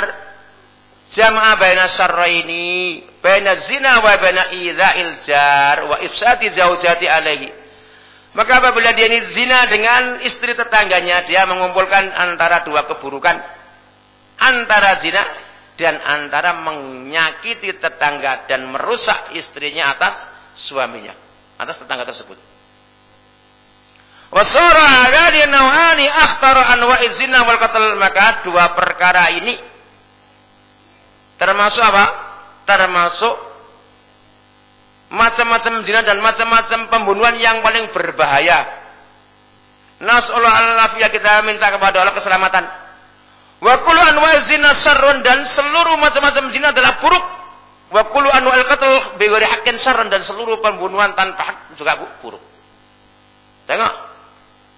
S1: jama'a baina syarraini baina zina wa baina idza'il jar wa ifsadi zaujati alaihi. Maka apabila dia ini zina dengan istri tetangganya, dia mengumpulkan antara dua keburukan. Antara zina dan antara menyakiti tetangga dan merusak istrinya atas suaminya, atas tetangga tersebut. Wasara hadhihi naw'ani akhtara anwa'i zina wal qatl maka dua perkara ini termasuk apa? Termasuk macam-macam zina dan macam-macam pembunuhan yang paling berbahaya. Nas'allahu al kita minta kepada Allah keselamatan. Wa kullu anwa'i zina syarrun dan seluruh macam-macam zina adalah buruk. Wa kullu anwa'il qatl bi ghairi haqqin dan seluruh pembunuhan tanpa hak juga buruk. Tengok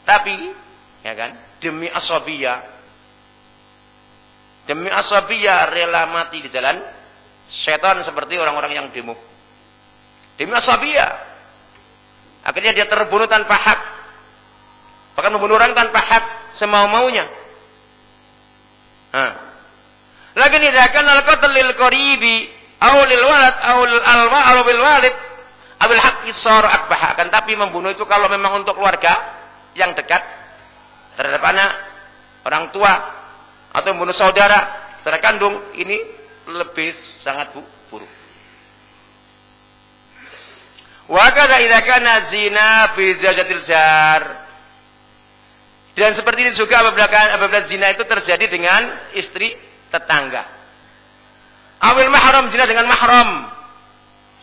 S1: tapi, ya kan, demi asabiyah, demi asabiyah rela mati di jalan setan seperti orang-orang yang demo. Demi asabiyah. Akhirnya dia terbunuh tanpa hak. Bahkan membunuh orang tanpa hak semau-maunya. Nah. Lagi tidak akan al-qatl lil qaribi aw lil walad aw lil alwa aw bil walid abil haqqi sar akbah. Akan tapi membunuh itu kalau memang untuk keluarga yang dekat terhadap anak, orang tua, atau membunuh saudara, saudara kandung, ini lebih sangat buruk. Wa kada idza kana zina bi zajatil jar. Dan seperti ini juga apabila, apabila zina itu terjadi dengan istri tetangga. Awil mahram zina dengan mahram.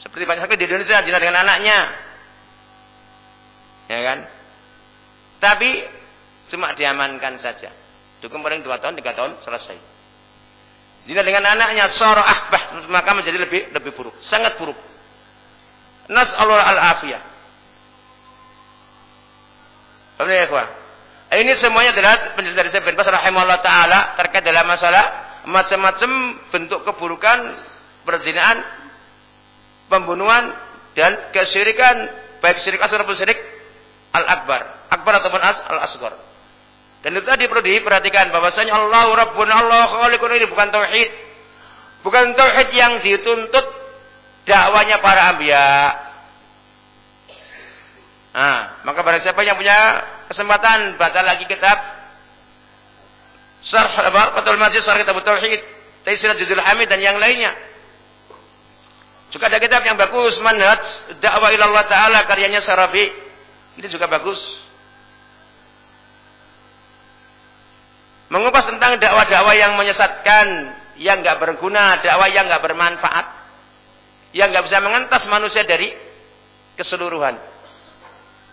S1: Seperti banyak sekali di Indonesia zina dengan anaknya. Ya kan? Tapi cuma diamankan saja. Dukung paling dua tahun, tiga tahun selesai. Jika dengan anaknya soro ahbah maka menjadi lebih lebih buruk, sangat buruk. Nas Allah al afiyah. Ya, Ini semuanya adalah penjelasan dari Syekh bin Bas rahimahullah taala terkait dalam masalah macam-macam bentuk keburukan perzinaan, pembunuhan dan kesyirikan baik syirik asghar maupun syirik al-akbar, akbar ataupun as al-asghar. Dan itu tadi perlu diperhatikan bahwasanya Allah Rabbun Allah Khaliqun ini bukan tauhid. Bukan tauhid yang dituntut dakwanya para anbiya. Nah, maka barang siapa yang punya kesempatan baca lagi kitab Syarh apa? Fathul Majid Syarh Kitab Tauhid, Taisir Judul Hamid dan yang lainnya. Juga ada kitab yang bagus, Manhaj Dakwah ila Allah Taala karyanya Sarabi. Ini juga bagus. Mengupas tentang dakwah-dakwah yang menyesatkan, yang enggak berguna, dakwah yang enggak bermanfaat, yang enggak bisa mengentas manusia dari keseluruhan.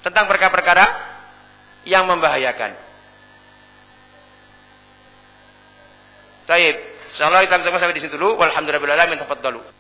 S1: Tentang perkara-perkara yang membahayakan. Baik, insyaallah kita sampai di sini dulu. Walhamdulillah tafaddalu.